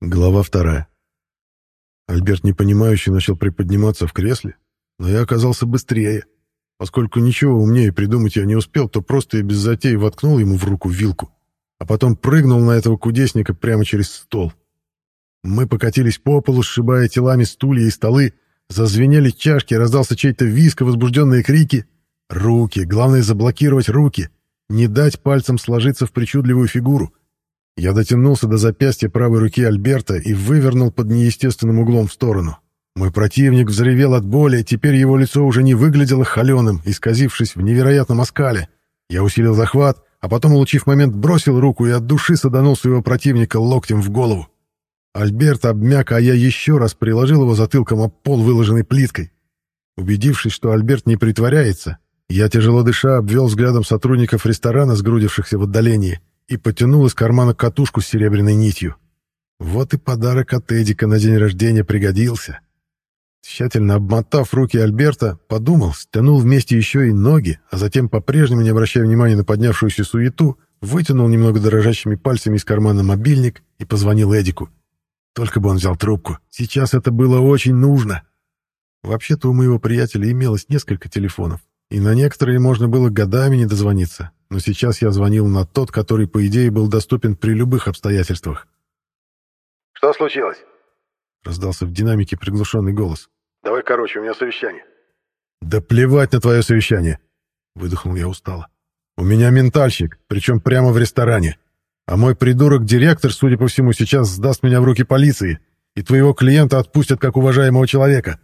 Глава вторая. Альберт непонимающе начал приподниматься в кресле, но я оказался быстрее. Поскольку ничего умнее придумать я не успел, то просто и без затей воткнул ему в руку вилку, а потом прыгнул на этого кудесника прямо через стол. Мы покатились по полу, сшибая телами стулья и столы, зазвенели чашки, раздался чей-то виск и возбужденные крики. Руки, главное заблокировать руки, не дать пальцам сложиться в причудливую фигуру. Я дотянулся до запястья правой руки Альберта и вывернул под неестественным углом в сторону. Мой противник взревел от боли, теперь его лицо уже не выглядело холеным, исказившись в невероятном оскале. Я усилил захват, а потом, улучив момент, бросил руку и от души саданул своего противника локтем в голову. Альберт обмяк, а я еще раз приложил его затылком об пол, выложенный плиткой. Убедившись, что Альберт не притворяется, я, тяжело дыша, обвел взглядом сотрудников ресторана, сгрудившихся в отдалении, и потянул из кармана катушку с серебряной нитью. Вот и подарок от Эдика на день рождения пригодился. Тщательно обмотав руки Альберта, подумал, стянул вместе еще и ноги, а затем, по-прежнему не обращая внимания на поднявшуюся суету, вытянул немного дрожащими пальцами из кармана мобильник и позвонил Эдику. Только бы он взял трубку. Сейчас это было очень нужно. Вообще-то у моего приятеля имелось несколько телефонов, и на некоторые можно было годами не дозвониться, но сейчас я звонил на тот, который, по идее, был доступен при любых обстоятельствах. «Что случилось?» — раздался в динамике приглушенный голос. «Давай короче, у меня совещание». «Да плевать на твое совещание!» — выдохнул я устало. «У меня ментальщик, причем прямо в ресторане. А мой придурок-директор, судя по всему, сейчас сдаст меня в руки полиции, и твоего клиента отпустят как уважаемого человека».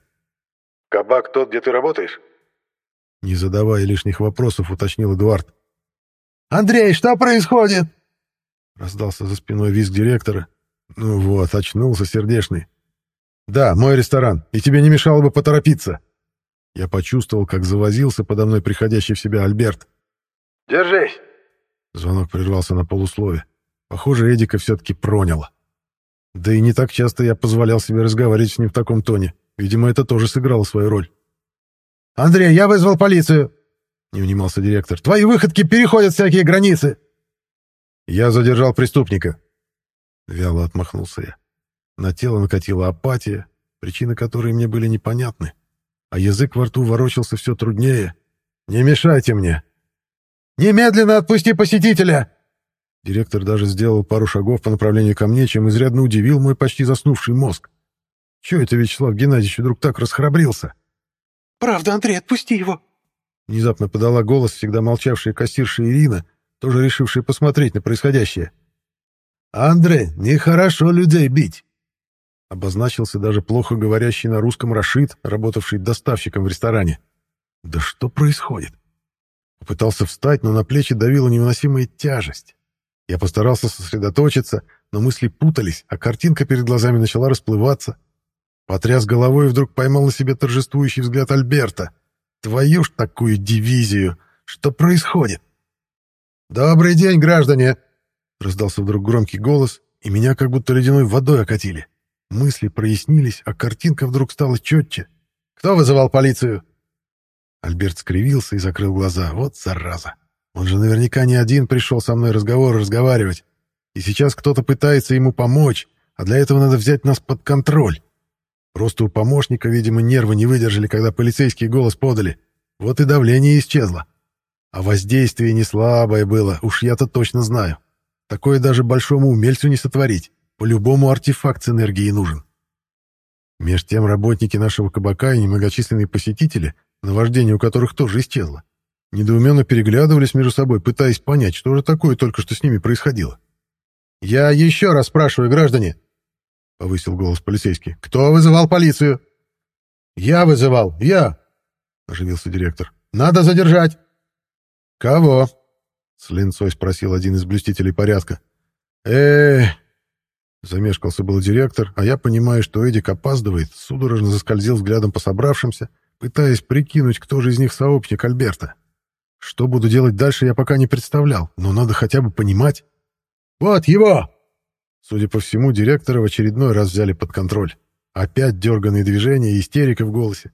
«Кабак тот, где ты работаешь?» Не задавая лишних вопросов, уточнил Эдуард. «Андрей, что происходит?» Раздался за спиной визг директора. Ну вот, очнулся сердешный. «Да, мой ресторан, и тебе не мешало бы поторопиться». Я почувствовал, как завозился подо мной приходящий в себя Альберт. «Держись!» Звонок прервался на полуслове. Похоже, Эдика все-таки проняло. Да и не так часто я позволял себе разговаривать с ним в таком тоне. Видимо, это тоже сыграло свою роль. «Андрей, я вызвал полицию!» Не унимался директор. «Твои выходки переходят всякие границы!» «Я задержал преступника!» Вяло отмахнулся я. На тело накатила апатия, причины которой мне были непонятны, а язык во рту ворочался все труднее. «Не мешайте мне!» «Немедленно отпусти посетителя!» Директор даже сделал пару шагов по направлению ко мне, чем изрядно удивил мой почти заснувший мозг. Чего это Вячеслав Геннадьевич вдруг так расхрабрился? «Правда, Андрей, отпусти его!» Внезапно подала голос всегда молчавшая кассирша Ирина, тоже решившая посмотреть на происходящее. «Андрей, нехорошо людей бить!» Обозначился даже плохо говорящий на русском Рашид, работавший доставщиком в ресторане. «Да что происходит?» Попытался встать, но на плечи давила невыносимая тяжесть. Я постарался сосредоточиться, но мысли путались, а картинка перед глазами начала расплываться. Потряс головой и вдруг поймал на себе торжествующий взгляд Альберта — Твою ж такую дивизию! Что происходит? «Добрый день, граждане!» Раздался вдруг громкий голос, и меня как будто ледяной водой окатили. Мысли прояснились, а картинка вдруг стала четче. «Кто вызывал полицию?» Альберт скривился и закрыл глаза. Вот зараза! Он же наверняка не один пришел со мной разговор разговаривать. И сейчас кто-то пытается ему помочь, а для этого надо взять нас под контроль. Просто у помощника, видимо, нервы не выдержали, когда полицейский голос подали. Вот и давление исчезло. А воздействие не слабое было, уж я-то точно знаю. Такое даже большому умельцу не сотворить. По-любому артефакт с энергией нужен. Меж тем работники нашего кабака и немногочисленные посетители, наваждение у которых тоже исчезло, недоуменно переглядывались между собой, пытаясь понять, что же такое только что с ними происходило. «Я еще раз спрашиваю, граждане, — повысил голос полицейский. «Кто вызывал полицию?» «Я вызывал, я!» — оживился директор. «Надо задержать!» «Кого?» — с линцой спросил один из блюстителей порядка. э Замешкался был директор, а я, понимая, что Эдик опаздывает, судорожно заскользил взглядом по собравшимся, пытаясь прикинуть, кто же из них сообщник Альберта. Что буду делать дальше, я пока не представлял, но надо хотя бы понимать. «Вот его!» Судя по всему, директора в очередной раз взяли под контроль. Опять дерганные движения и истерика в голосе.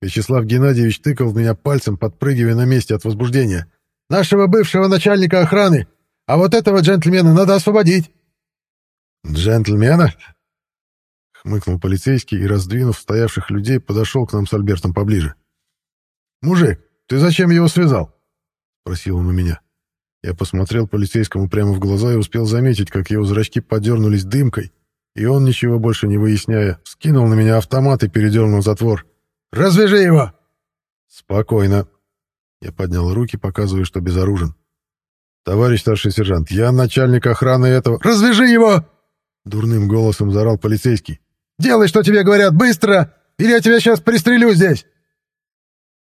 Вячеслав Геннадьевич тыкал в меня пальцем, подпрыгивая на месте от возбуждения. «Нашего бывшего начальника охраны! А вот этого джентльмена надо освободить!» «Джентльмена? хмыкнул полицейский и, раздвинув стоявших людей, подошел к нам с Альбертом поближе. «Мужик, ты зачем его связал?» — спросил он у меня. Я посмотрел полицейскому прямо в глаза и успел заметить, как его зрачки подернулись дымкой, и он, ничего больше не выясняя, скинул на меня автомат и передернул затвор. «Развяжи его!» «Спокойно». Я поднял руки, показывая, что безоружен. «Товарищ старший сержант, я начальник охраны этого...» «Развяжи его!» Дурным голосом заорал полицейский. «Делай, что тебе говорят, быстро! Или я тебя сейчас пристрелю здесь!»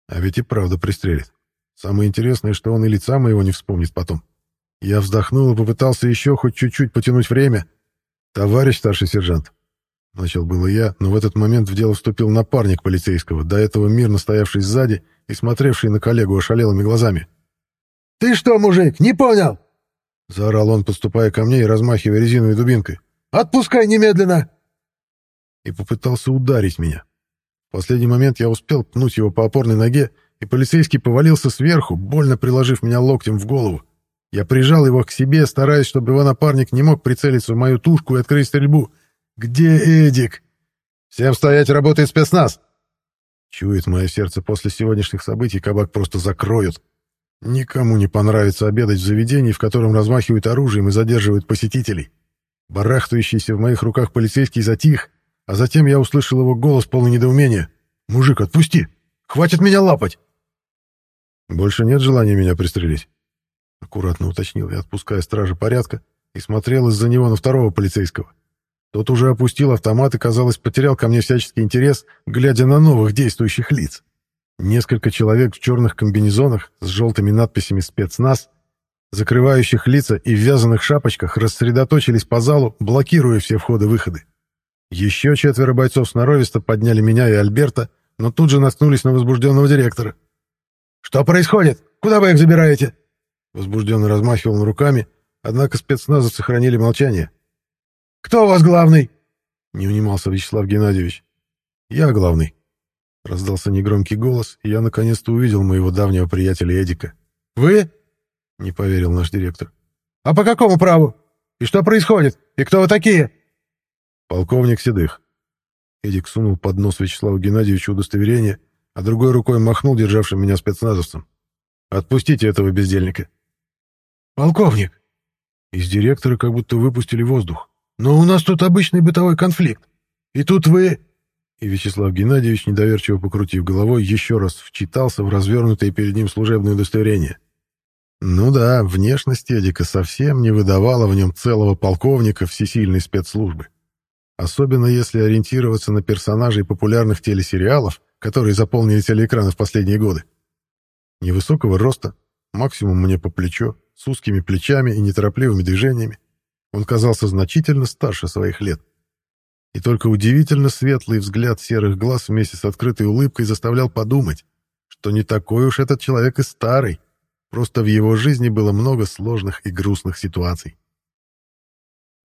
А ведь и правда пристрелит. Самое интересное, что он и лица моего не вспомнит потом. Я вздохнул и попытался еще хоть чуть-чуть потянуть время. «Товарищ старший сержант!» Начал было я, но в этот момент в дело вступил напарник полицейского, до этого мирно стоявший сзади и смотревший на коллегу ошалелыми глазами. «Ты что, мужик, не понял?» Заорал он, подступая ко мне и размахивая резиновой дубинкой. «Отпускай немедленно!» И попытался ударить меня. В последний момент я успел пнуть его по опорной ноге, и полицейский повалился сверху, больно приложив меня локтем в голову. Я прижал его к себе, стараясь, чтобы его напарник не мог прицелиться в мою тушку и открыть стрельбу. «Где Эдик?» «Всем стоять, работает спецназ!» Чует мое сердце после сегодняшних событий, кабак просто закроют. Никому не понравится обедать в заведении, в котором размахивают оружием и задерживают посетителей. Барахтающийся в моих руках полицейский затих, а затем я услышал его голос полный недоумения. «Мужик, отпусти! Хватит меня лапать!» «Больше нет желания меня пристрелить?» Аккуратно уточнил я, отпуская стража порядка, и смотрел из-за него на второго полицейского. Тот уже опустил автомат и, казалось, потерял ко мне всяческий интерес, глядя на новых действующих лиц. Несколько человек в черных комбинезонах с желтыми надписями «Спецназ», закрывающих лица и в вязаных шапочках, рассредоточились по залу, блокируя все входы-выходы. Еще четверо бойцов сноровисто подняли меня и Альберта, но тут же наткнулись на возбужденного директора. «Что происходит? Куда вы их забираете?» Возбужденно размахивал он руками, однако спецназы сохранили молчание. «Кто у вас главный?» Не унимался Вячеслав Геннадьевич. «Я главный», — раздался негромкий голос, и я наконец-то увидел моего давнего приятеля Эдика. «Вы?» — не поверил наш директор. «А по какому праву? И что происходит? И кто вы такие?» «Полковник Седых». Эдик сунул под нос Вячеславу Геннадьевичу удостоверение, а другой рукой махнул державшим меня спецназовцем. «Отпустите этого бездельника». «Полковник!» Из директора как будто выпустили воздух. «Но у нас тут обычный бытовой конфликт. И тут вы...» И Вячеслав Геннадьевич, недоверчиво покрутив головой, еще раз вчитался в развернутое перед ним служебное удостоверение. Ну да, внешность Эдика совсем не выдавала в нем целого полковника всесильной спецслужбы. Особенно если ориентироваться на персонажей популярных телесериалов, которые заполнили телеэкраны в последние годы. Невысокого роста, максимум мне по плечо, с узкими плечами и неторопливыми движениями. Он казался значительно старше своих лет. И только удивительно светлый взгляд серых глаз вместе с открытой улыбкой заставлял подумать, что не такой уж этот человек и старый, просто в его жизни было много сложных и грустных ситуаций.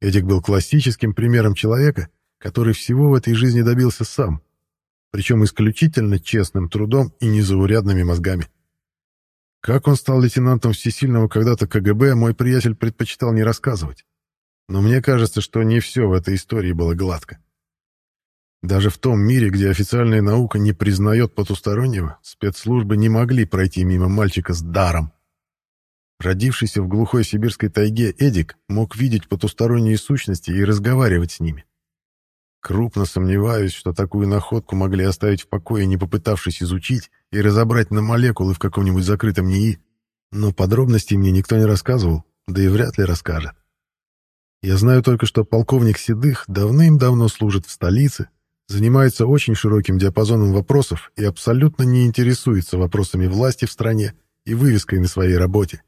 Эдик был классическим примером человека, который всего в этой жизни добился сам, причем исключительно честным трудом и незаурядными мозгами. Как он стал лейтенантом всесильного когда-то КГБ, мой приятель предпочитал не рассказывать. Но мне кажется, что не все в этой истории было гладко. Даже в том мире, где официальная наука не признает потустороннего, спецслужбы не могли пройти мимо мальчика с даром. Родившийся в глухой сибирской тайге Эдик мог видеть потусторонние сущности и разговаривать с ними. Крупно сомневаюсь, что такую находку могли оставить в покое, не попытавшись изучить и разобрать на молекулы в каком-нибудь закрытом НИИ. Но подробностей мне никто не рассказывал, да и вряд ли расскажет. Я знаю только, что полковник Седых давным-давно служит в столице, занимается очень широким диапазоном вопросов и абсолютно не интересуется вопросами власти в стране и вывеской на своей работе.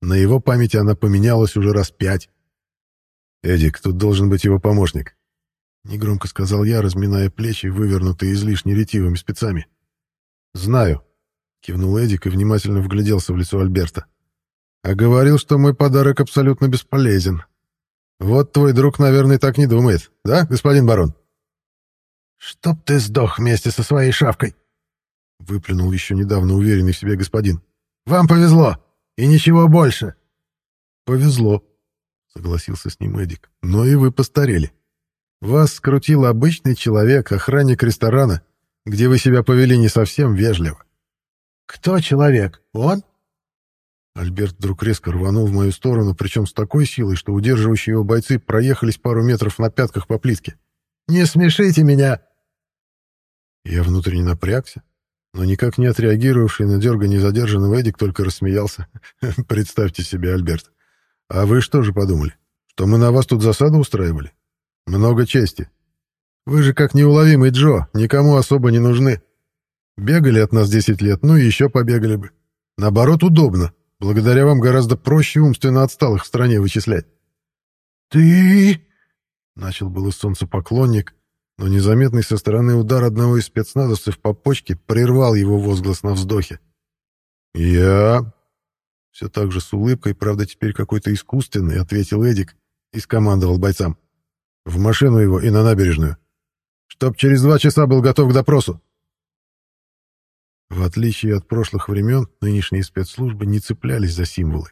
На его памяти она поменялась уже раз пять. «Эдик, тут должен быть его помощник», — негромко сказал я, разминая плечи, вывернутые излишне ретивыми спецами. «Знаю», — кивнул Эдик и внимательно вгляделся в лицо Альберта. «А говорил, что мой подарок абсолютно бесполезен. Вот твой друг, наверное, так не думает, да, господин барон?» «Чтоб ты сдох вместе со своей шавкой!» — выплюнул еще недавно уверенный в себе господин. «Вам повезло!» И ничего больше. Повезло, согласился с ним Эдик. Но и вы постарели. Вас скрутил обычный человек, охранник ресторана, где вы себя повели не совсем вежливо. Кто человек? Он? Альберт вдруг резко рванул в мою сторону, причем с такой силой, что удерживающие его бойцы проехались пару метров на пятках по плитке. «Не смешите меня!» Я внутренне напрягся, но никак не отреагировавший на дергание задержанного Эдик только рассмеялся. «Представьте себе, Альберт. А вы что же подумали? Что мы на вас тут засаду устраивали? Много чести. Вы же как неуловимый Джо, никому особо не нужны. Бегали от нас 10 лет, ну и еще побегали бы. Наоборот, удобно. Благодаря вам гораздо проще умственно отсталых в стране вычислять. «Ты...» — начал было солнцепоклонник, но незаметный со стороны удар одного из спецназовцев по почке прервал его возглас на вздохе. «Я...» Все так же с улыбкой, правда, теперь какой-то искусственный, ответил Эдик и скомандовал бойцам. «В машину его и на набережную. Чтоб через два часа был готов к допросу». В отличие от прошлых времен, нынешние спецслужбы не цеплялись за символы,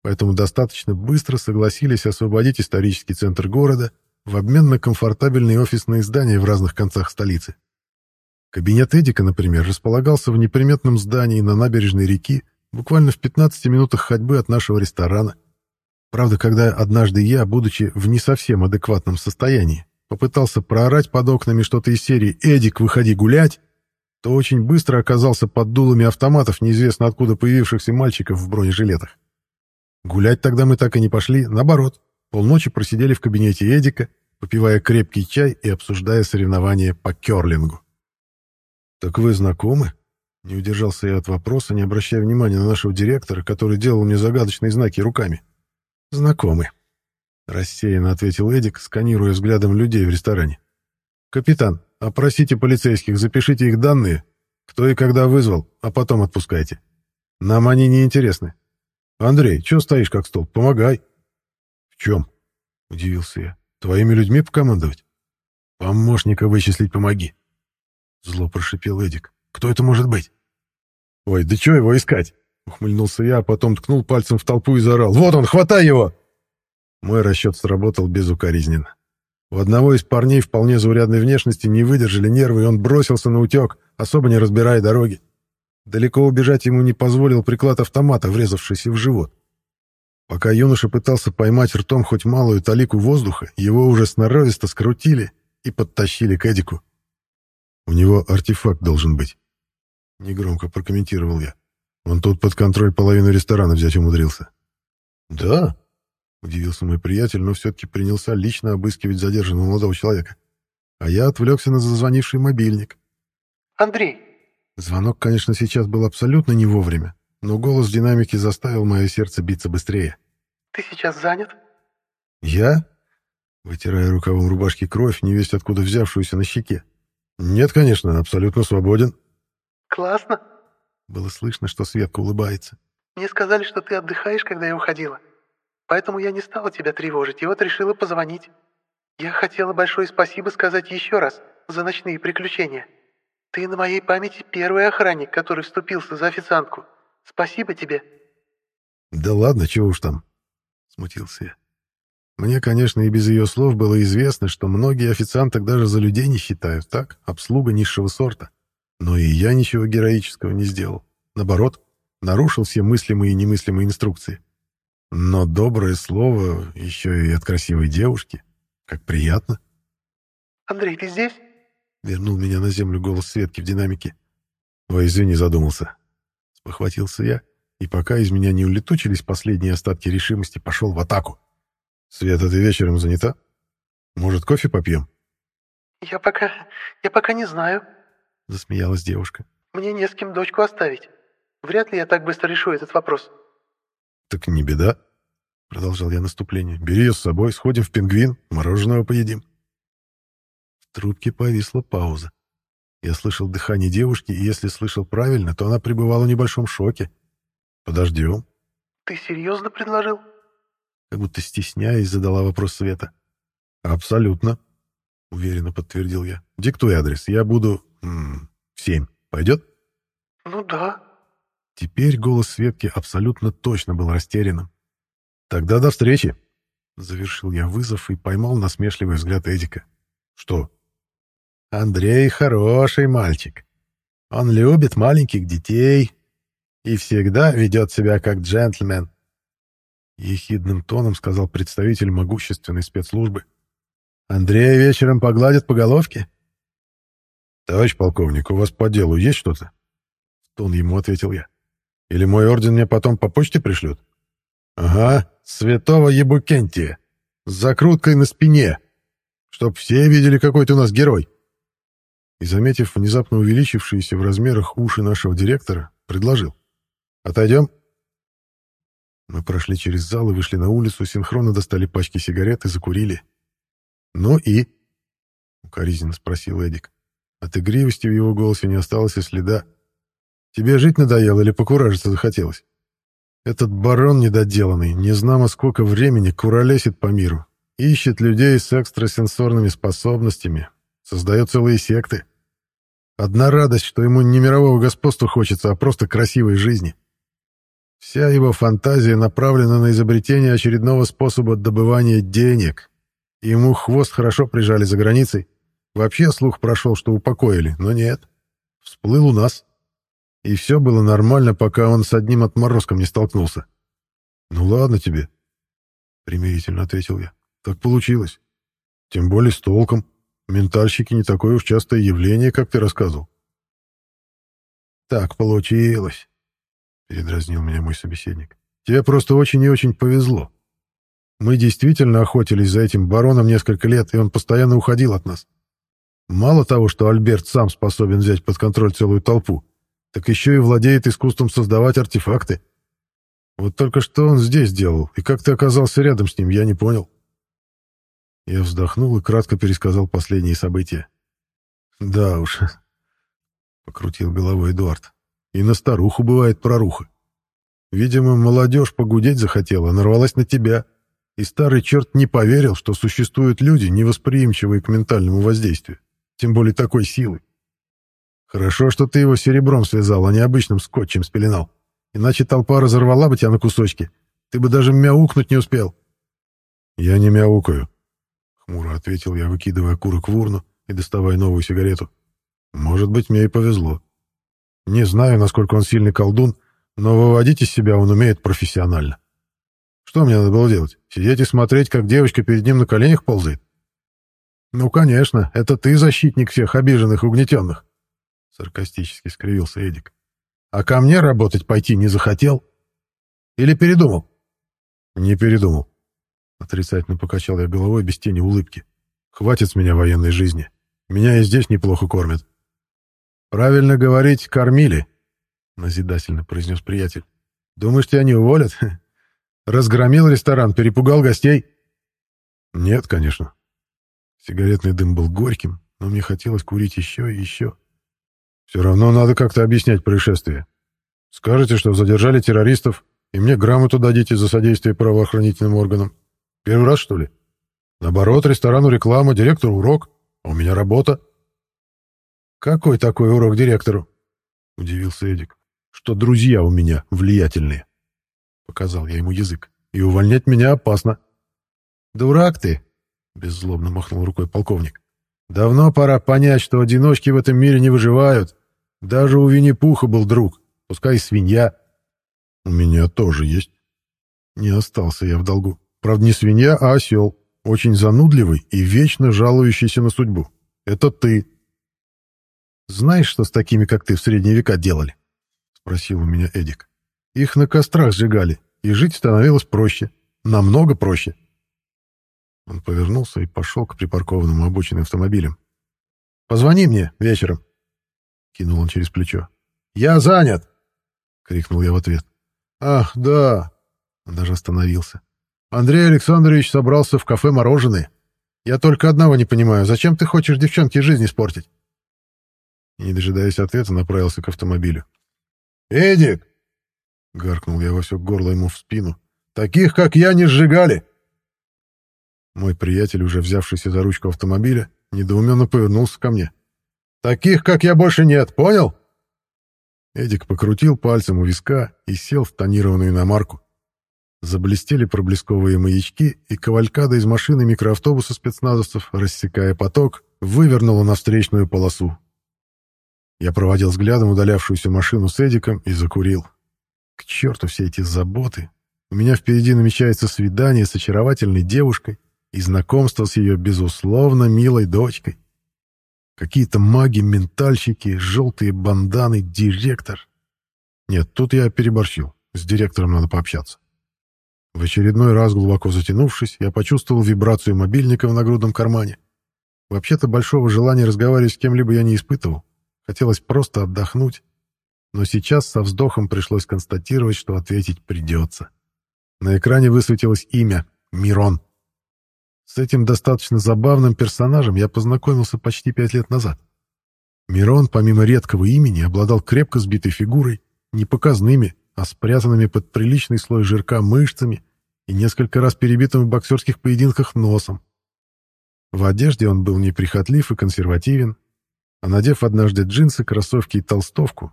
поэтому достаточно быстро согласились освободить исторический центр города в обмен на комфортабельные офисные здания в разных концах столицы. Кабинет Эдика, например, располагался в неприметном здании на набережной реки, буквально в 15 минутах ходьбы от нашего ресторана. Правда, когда однажды я, будучи в не совсем адекватном состоянии, попытался проорать под окнами что-то из серии «Эдик, выходи гулять», то очень быстро оказался под дулами автоматов неизвестно откуда появившихся мальчиков в бронежилетах. Гулять тогда мы так и не пошли, наоборот, полночи просидели в кабинете Эдика, попивая крепкий чай и обсуждая соревнования по керлингу. «Так вы знакомы?» Не удержался я от вопроса, не обращая внимания на нашего директора, который делал мне загадочные знаки руками. «Знакомы», — рассеянно ответил Эдик, сканируя взглядом людей в ресторане. «Капитан, опросите полицейских, запишите их данные, кто и когда вызвал, а потом отпускайте. Нам они не интересны. Андрей, чего стоишь как стол? Помогай». «В чем?» — удивился я. «Твоими людьми покомандовать?» «Помощника вычислить помоги». Зло прошипел Эдик. «Кто это может быть?» «Ой, да чего его искать?» Ухмыльнулся я, а потом ткнул пальцем в толпу и заорал. «Вот он, хватай его!» Мой расчет сработал безукоризненно. У одного из парней вполне заурядной внешности не выдержали нервы, и он бросился на утек, особо не разбирая дороги. Далеко убежать ему не позволил приклад автомата, врезавшийся в живот. Пока юноша пытался поймать ртом хоть малую талику воздуха, его уже сноровисто скрутили и подтащили к Эдику. У него артефакт должен быть. Негромко прокомментировал я. Он тут под контроль половину ресторана взять умудрился. Да? Удивился мой приятель, но все-таки принялся лично обыскивать задержанного молодого человека. А я отвлекся на зазвонивший мобильник. «Андрей!» Звонок, конечно, сейчас был абсолютно не вовремя, но голос в динамике заставил мое сердце биться быстрее. «Ты сейчас занят?» «Я?» Вытирая рукавом рубашки кровь, невесть откуда взявшуюся на щеке. «Нет, конечно, абсолютно свободен». «Классно!» Было слышно, что Светка улыбается. «Мне сказали, что ты отдыхаешь, когда я уходила. Поэтому я не стала тебя тревожить, и вот решила позвонить. Я хотела большое спасибо сказать еще раз за ночные приключения. Ты на моей памяти первый охранник, который вступился за официантку. Спасибо тебе». «Да ладно, чего уж там», — смутился я. Мне, конечно, и без ее слов было известно, что многие официанток даже за людей не считают, так? Обслуга низшего сорта. Но и я ничего героического не сделал. Наоборот, нарушил все мыслимые и немыслимые инструкции. Но доброе слово еще и от красивой девушки. Как приятно. «Андрей, ты здесь?» Вернул меня на землю голос Светки в динамике. «Ой, извини, задумался». Спохватился я, и пока из меня не улетучились последние остатки решимости, пошел в атаку. «Света, ты вечером занята? Может, кофе попьем?» «Я пока... я пока не знаю», — засмеялась девушка. «Мне не с кем дочку оставить. Вряд ли я так быстро решу этот вопрос». «Так не беда», — продолжал я наступление. «Бери ее с собой, сходим в пингвин, мороженого поедим». В трубке повисла пауза. Я слышал дыхание девушки, и если слышал правильно, то она пребывала в небольшом шоке. «Подождем». «Ты серьезно предложил?» Как будто стесняясь, задала вопрос Света. «Абсолютно», — уверенно подтвердил я. «Диктуй адрес, я буду в семь. Пойдет?» «Ну да». Теперь голос Светки абсолютно точно был растерянным. «Тогда до встречи!» Завершил я вызов и поймал насмешливый взгляд Эдика. Что? Андрей хороший мальчик. Он любит маленьких детей и всегда ведет себя как джентльмен. Ехидным тоном сказал представитель могущественной спецслужбы. Андрей вечером погладит по головке? Товарищ полковник, у вас по делу есть что-то? Тон ему ответил я. Или мой орден мне потом по почте пришлют? Ага, святого Ебукентия. С закруткой на спине. Чтоб все видели, какой ты у нас герой. И, заметив внезапно увеличившиеся в размерах уши нашего директора, предложил. «Отойдем?» Мы прошли через зал и вышли на улицу, синхронно достали пачки сигарет и закурили. «Ну и?» — укоризненно спросил Эдик. От игривости в его голосе не осталось и следа. «Тебе жить надоело или покуражиться захотелось?» Этот барон недоделанный, не знамо сколько времени, куролесит по миру. Ищет людей с экстрасенсорными способностями. Создает целые секты. Одна радость, что ему не мирового господства хочется, а просто красивой жизни. Вся его фантазия направлена на изобретение очередного способа добывания денег. Ему хвост хорошо прижали за границей. Вообще слух прошел, что упокоили, но нет. Всплыл у нас. И все было нормально, пока он с одним отморозком не столкнулся. «Ну ладно тебе», — примирительно ответил я. «Так получилось. Тем более с толком. Ментальщики не такое уж частое явление, как ты рассказывал». «Так получилось», — передразнил меня мой собеседник. «Тебе просто очень и очень повезло. Мы действительно охотились за этим бароном несколько лет, и он постоянно уходил от нас. Мало того, что Альберт сам способен взять под контроль целую толпу, так еще и владеет искусством создавать артефакты. Вот только что он здесь делал, и как ты оказался рядом с ним, я не понял. Я вздохнул и кратко пересказал последние события. Да уж, покрутил головой Эдуард. И на старуху бывает проруха. Видимо, молодежь погудеть захотела, нарвалась на тебя. И старый черт не поверил, что существуют люди, невосприимчивые к ментальному воздействию, тем более такой силы. Хорошо, что ты его серебром связал, а не обычным скотчем спеленал. Иначе толпа разорвала бы тебя на кусочки. Ты бы даже мяукнуть не успел. Я не мяукаю, хмуро ответил я, выкидывая курок в урну и доставая новую сигарету. Может быть, мне и повезло. Не знаю, насколько он сильный колдун, но выводить из себя он умеет профессионально. Что мне надо было делать? Сидеть и смотреть, как девочка перед ним на коленях ползает? Ну, конечно, это ты защитник всех обиженных и угнетенных. Саркастически скривился Эдик. А ко мне работать пойти не захотел? Или передумал? Не передумал. Отрицательно покачал я головой без тени улыбки. Хватит с меня военной жизни. Меня и здесь неплохо кормят. Правильно говорить, кормили, назидательно произнес приятель. Думаешь, тебя не уволят? Разгромил ресторан, перепугал гостей? Нет, конечно. Сигаретный дым был горьким, но мне хотелось курить еще и еще. Все равно надо как-то объяснять происшествие. Скажете, что задержали террористов, и мне грамоту дадите за содействие правоохранительным органам. Первый раз, что ли? Наоборот, ресторану реклама, директору урок, а у меня работа. Какой такой урок директору? Удивился Эдик. Что друзья у меня влиятельные. Показал я ему язык. И увольнять меня опасно. Дурак ты, беззлобно махнул рукой полковник. Давно пора понять, что одиночки в этом мире не выживают. Даже у Винни-Пуха был друг, пускай и свинья. У меня тоже есть. Не остался я в долгу. Правда, не свинья, а осел. Очень занудливый и вечно жалующийся на судьбу. Это ты. Знаешь, что с такими, как ты, в средние века делали? Спросил у меня Эдик. Их на кострах сжигали, и жить становилось проще. Намного проще. Он повернулся и пошел к припаркованному обочине автомобилям. «Позвони мне вечером», — кинул он через плечо. «Я занят!» — крикнул я в ответ. «Ах, да!» Он даже остановился. «Андрей Александрович собрался в кафе «Мороженое». Я только одного не понимаю. Зачем ты хочешь девчонке жизнь испортить?» Не дожидаясь ответа, направился к автомобилю. «Эдик!» — гаркнул я во все горло ему в спину. «Таких, как я, не сжигали!» Мой приятель, уже взявшийся за ручку автомобиля, недоуменно повернулся ко мне. «Таких, как я, больше нет, понял?» Эдик покрутил пальцем у виска и сел в тонированную иномарку. Заблестели проблесковые маячки, и кавалькада из машины микроавтобуса спецназовцев, рассекая поток, вывернуло на встречную полосу. Я проводил взглядом удалявшуюся машину с Эдиком и закурил. К черту все эти заботы. У меня впереди намечается свидание с очаровательной девушкой и знакомство с ее, безусловно, милой дочкой. Какие-то маги-ментальщики, желтые банданы, директор. Нет, тут я переборщил. С директором надо пообщаться. В очередной раз, глубоко затянувшись, я почувствовал вибрацию мобильника в нагрудном кармане. Вообще-то большого желания разговаривать с кем-либо я не испытывал. Хотелось просто отдохнуть. Но сейчас со вздохом пришлось констатировать, что ответить придется. На экране высветилось имя — Мирон. С этим достаточно забавным персонажем я познакомился почти пять лет назад. Мирон, помимо редкого имени, обладал крепко сбитой фигурой, непоказными, а спрятанными под приличный слой жирка мышцами и несколько раз перебитым в боксерских поединках носом. В одежде он был неприхотлив и консервативен, а надев однажды джинсы, кроссовки и толстовку,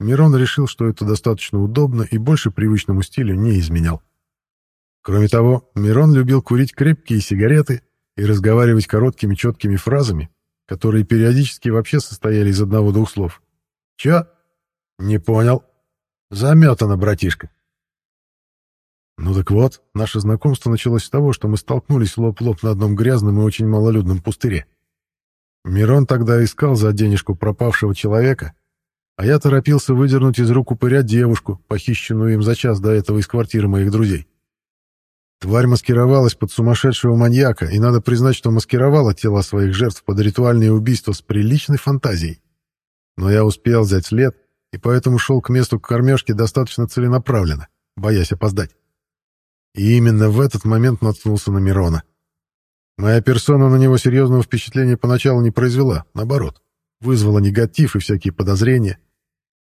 Мирон решил, что это достаточно удобно и больше привычному стилю не изменял. Кроме того, Мирон любил курить крепкие сигареты и разговаривать короткими четкими фразами, которые периодически вообще состояли из одного-двух слов. «Чё?» «Не понял». «Заметано, братишка». Ну так вот, наше знакомство началось с того, что мы столкнулись лоб-лоб на одном грязном и очень малолюдном пустыре. Мирон тогда искал за денежку пропавшего человека, а я торопился выдернуть из рук упыря девушку, похищенную им за час до этого из квартиры моих друзей. Тварь маскировалась под сумасшедшего маньяка, и надо признать, что маскировала тела своих жертв под ритуальные убийства с приличной фантазией. Но я успел взять след, и поэтому шел к месту кормежки достаточно целенаправленно, боясь опоздать. И именно в этот момент наткнулся на Мирона. Моя персона на него серьезного впечатления поначалу не произвела, наоборот, вызвала негатив и всякие подозрения,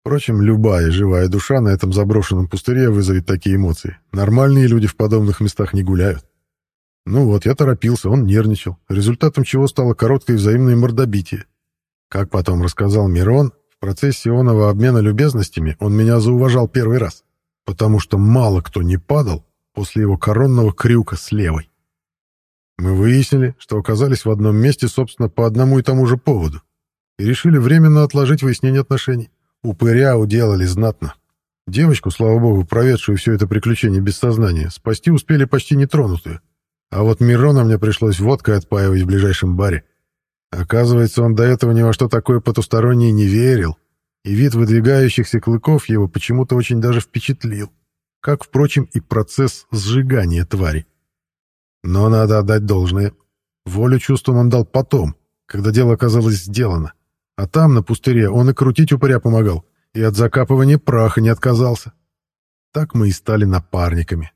Впрочем, любая живая душа на этом заброшенном пустыре вызовет такие эмоции. Нормальные люди в подобных местах не гуляют. Ну вот, я торопился, он нервничал, результатом чего стало короткое взаимное мордобитие. Как потом рассказал Мирон, в процессе ионного обмена любезностями он меня зауважал первый раз, потому что мало кто не падал после его коронного крюка с левой. Мы выяснили, что оказались в одном месте, собственно, по одному и тому же поводу, и решили временно отложить выяснение отношений. Упыря уделали знатно. Девочку, слава богу, проведшую все это приключение без сознания, спасти успели почти нетронутую. А вот Мирона мне пришлось водкой отпаивать в ближайшем баре. Оказывается, он до этого ни во что такое потустороннее не верил, и вид выдвигающихся клыков его почему-то очень даже впечатлил, как, впрочем, и процесс сжигания твари. Но надо отдать должное. Волю чувствам он дал потом, когда дело оказалось сделано. А там, на пустыре, он и крутить упыря помогал, и от закапывания праха не отказался. Так мы и стали напарниками.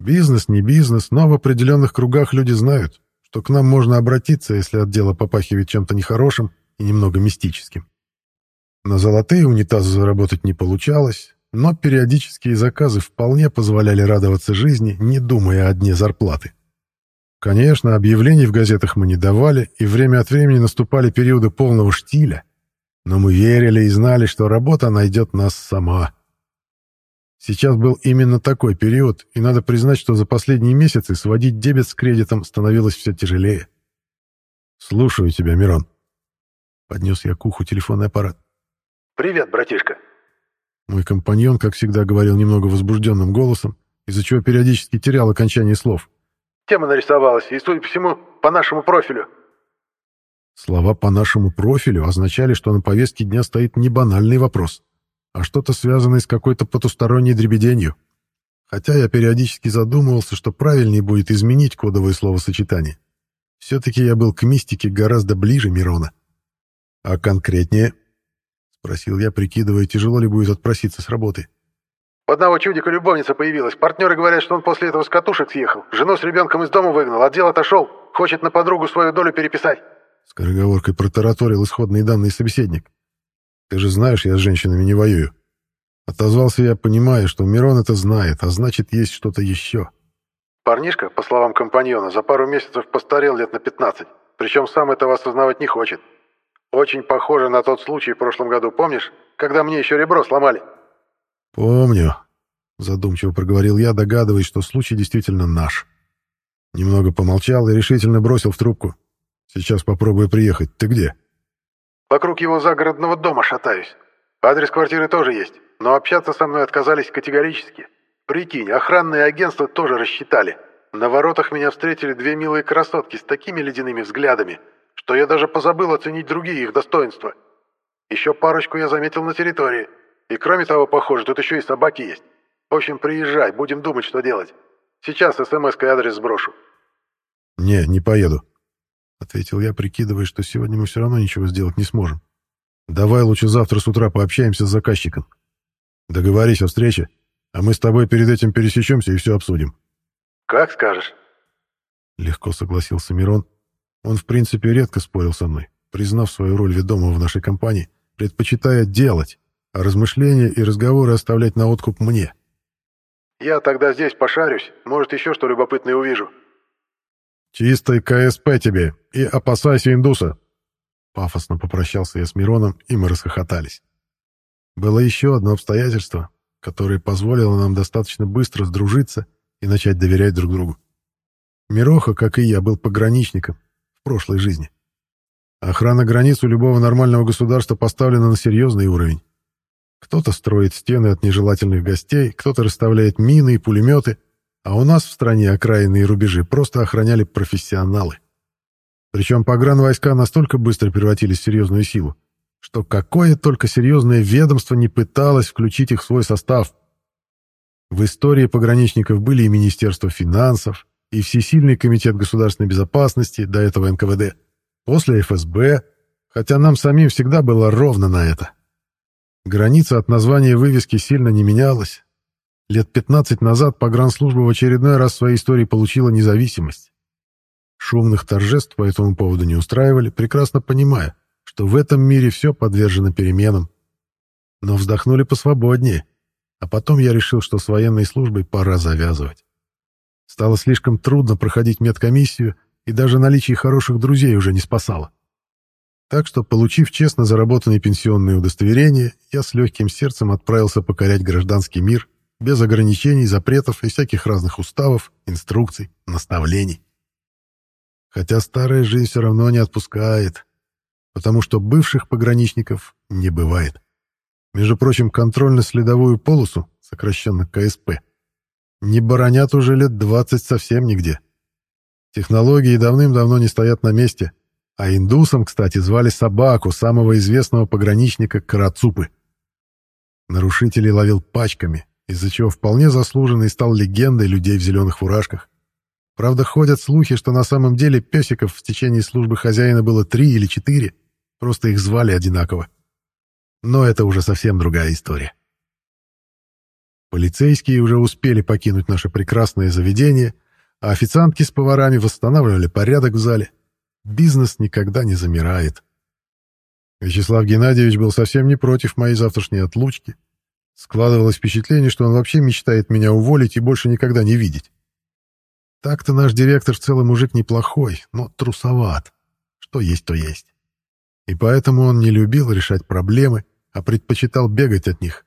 Бизнес не бизнес, но в определенных кругах люди знают, что к нам можно обратиться, если от дела попахивает чем-то нехорошим и немного мистическим. На золотые унитазы заработать не получалось, но периодические заказы вполне позволяли радоваться жизни, не думая о дне зарплаты. Конечно, объявлений в газетах мы не давали, и время от времени наступали периоды полного штиля, но мы верили и знали, что работа найдет нас сама. Сейчас был именно такой период, и надо признать, что за последние месяцы сводить дебет с кредитом становилось все тяжелее. «Слушаю тебя, Мирон», — поднес я к уху телефонный аппарат. «Привет, братишка». Мой компаньон, как всегда, говорил немного возбужденным голосом, из-за чего периодически терял окончание слов. Тема нарисовалась, и, судя по всему, по нашему профилю». Слова «по нашему профилю» означали, что на повестке дня стоит не банальный вопрос, а что-то связанное с какой-то потусторонней дребеденью. Хотя я периодически задумывался, что правильнее будет изменить кодовое словосочетание. Все-таки я был к мистике гораздо ближе Мирона. «А конкретнее?» — спросил я, прикидывая, тяжело ли будет отпроситься с работы. У одного чудика любовница появилась. Партнеры говорят, что он после этого с катушек съехал. Жену с ребенком из дома выгнал, отдел отошел. Хочет на подругу свою долю переписать. Скороговоркой протараторил исходные данные собеседник. Ты же знаешь, я с женщинами не воюю. Отозвался я, понимая, что Мирон это знает, а значит, есть что-то еще. Парнишка, по словам компаньона, за пару месяцев постарел лет на 15. Причем сам этого осознавать не хочет. Очень похоже на тот случай в прошлом году, помнишь? Когда мне еще ребро сломали. «Помню», — задумчиво проговорил я, догадываясь, что случай действительно наш. Немного помолчал и решительно бросил в трубку. Сейчас попробую приехать. Ты где?» «Вокруг его загородного дома шатаюсь. Адрес квартиры тоже есть, но общаться со мной отказались категорически. Прикинь, охранные агентства тоже рассчитали. На воротах меня встретили две милые красотки с такими ледяными взглядами, что я даже позабыл оценить другие их достоинства. Еще парочку я заметил на территории. И кроме того, похоже, тут еще и собаки есть. В общем, приезжай, будем думать, что делать. Сейчас смс-кой адрес сброшу». «Не, не поеду», — ответил я, прикидывая, что сегодня мы все равно ничего сделать не сможем. «Давай лучше завтра с утра пообщаемся с заказчиком. Договорись о встрече, а мы с тобой перед этим пересечемся и все обсудим». «Как скажешь». Легко согласился Мирон. Он, в принципе, редко спорил со мной, признав свою роль ведомого в нашей компании, предпочитая делать, а размышления и разговоры оставлять на откуп мне. «Я тогда здесь пошарюсь, может, еще что любопытное увижу». «Чистый КСП тебе и опасайся индуса!» Пафосно попрощался я с Мироном, и мы расхохотались. Было еще одно обстоятельство, которое позволило нам достаточно быстро сдружиться и начать доверять друг другу. Мироха, как и я, был пограничником в прошлой жизни. Охрана границ у любого нормального государства поставлена на серьезный уровень. Кто-то строит стены от нежелательных гостей, кто-то расставляет мины и пулеметы, а у нас в стране окраинные рубежи просто охраняли профессионалы. Причем погранвойска настолько быстро превратились в серьезную силу, что какое только серьезное ведомство не пыталось включить их в свой состав. В истории пограничников были и Министерство финансов, и Всесильный комитет государственной безопасности, до этого НКВД, после ФСБ, хотя нам самим всегда было ровно на это. Граница от названия вывески сильно не менялась. Лет 15 назад погранслужба в очередной раз в своей истории получила независимость. Шумных торжеств по этому поводу не устраивали, прекрасно понимая, что в этом мире все подвержено переменам. Но вздохнули посвободнее, а потом я решил, что с военной службой пора завязывать. Стало слишком трудно проходить медкомиссию, и даже наличие хороших друзей уже не спасало. Так что, получив честно заработанные пенсионные удостоверения, я с легким сердцем отправился покорять гражданский мир без ограничений, запретов и всяких разных уставов, инструкций, наставлений. Хотя старая жизнь все равно не отпускает, потому что бывших пограничников не бывает. Между прочим, контрольно-следовую полосу, сокращенно КСП, не баронят уже лет 20 совсем нигде. Технологии давным-давно не стоят на месте, а индусом, кстати, звали собаку самого известного пограничника Карацупы. Нарушителей ловил пачками, из-за чего вполне заслуженный стал легендой людей в зеленых фуражках. Правда, ходят слухи, что на самом деле песиков в течение службы хозяина было три или четыре, просто их звали одинаково. Но это уже совсем другая история. Полицейские уже успели покинуть наше прекрасное заведение, а официантки с поварами восстанавливали порядок в зале. Бизнес никогда не замирает. Вячеслав Геннадьевич был совсем не против моей завтрашней отлучки. Складывалось впечатление, что он вообще мечтает меня уволить и больше никогда не видеть. Так-то наш директор в целом мужик неплохой, но трусоват. Что есть, то есть. И поэтому он не любил решать проблемы, а предпочитал бегать от них.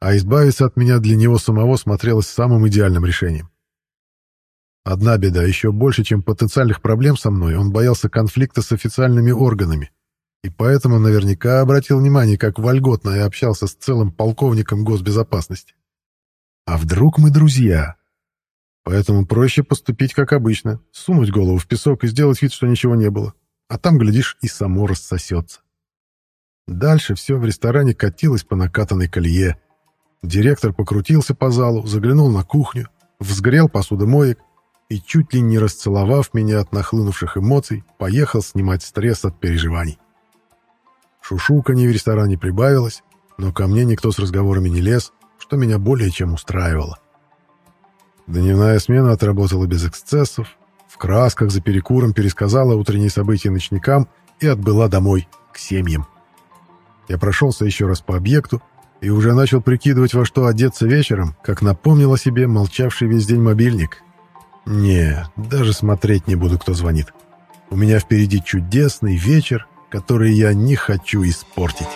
А избавиться от меня для него самого смотрелось самым идеальным решением. Одна беда, еще больше, чем потенциальных проблем со мной, он боялся конфликта с официальными органами, и поэтому наверняка обратил внимание, как вольготно я общался с целым полковником госбезопасности. А вдруг мы друзья? Поэтому проще поступить как обычно, сунуть голову в песок и сделать вид, что ничего не было. А там, глядишь, и само рассосется. Дальше все в ресторане катилось по накатанной колее. Директор покрутился по залу, заглянул на кухню, взгрел посудомоек, и, чуть ли не расцеловав меня от нахлынувших эмоций, поехал снимать стресс от переживаний. Шушуканье в ресторане прибавилось, но ко мне никто с разговорами не лез, что меня более чем устраивало. Дневная смена отработала без эксцессов, в красках за перекуром пересказала утренние события ночникам и отбыла домой, к семьям. Я прошелся еще раз по объекту и уже начал прикидывать, во что одеться вечером, как напомнил о себе молчавший весь день мобильник — не, даже смотреть не буду, кто звонит. У меня впереди чудесный вечер, который я не хочу испортить.